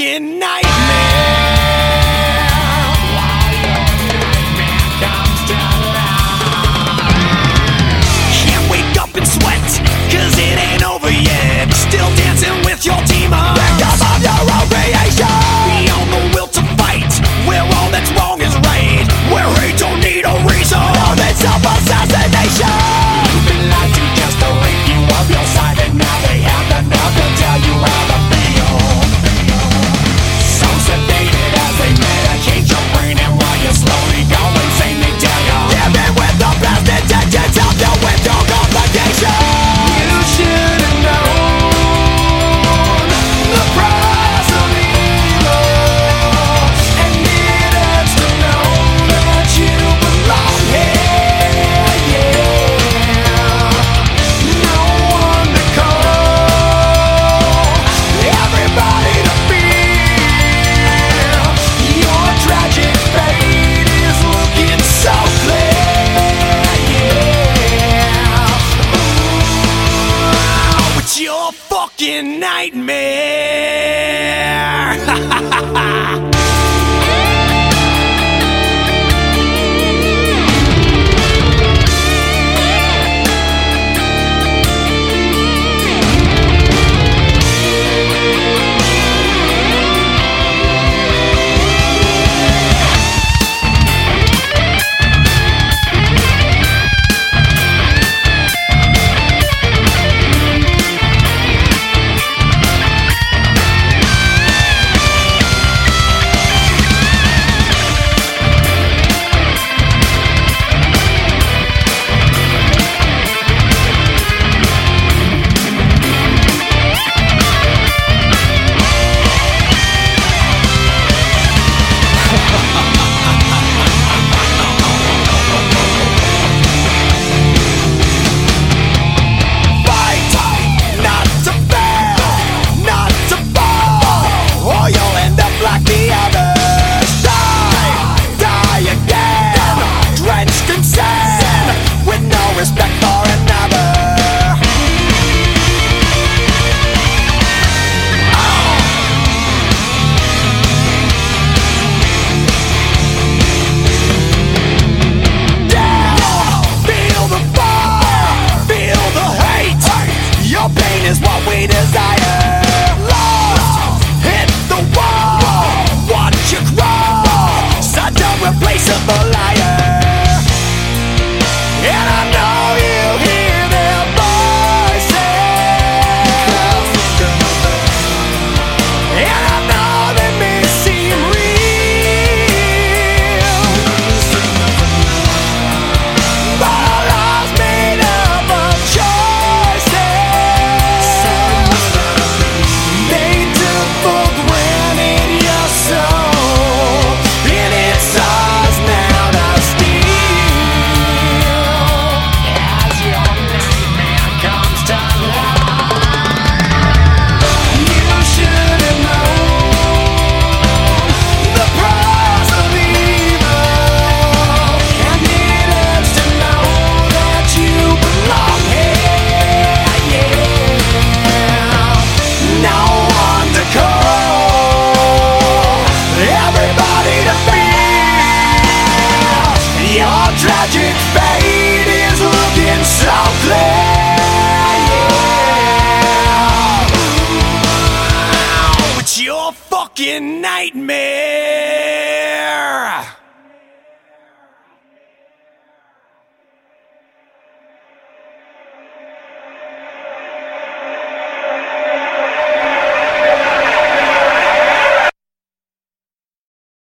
fucking night. Fucking nightmare.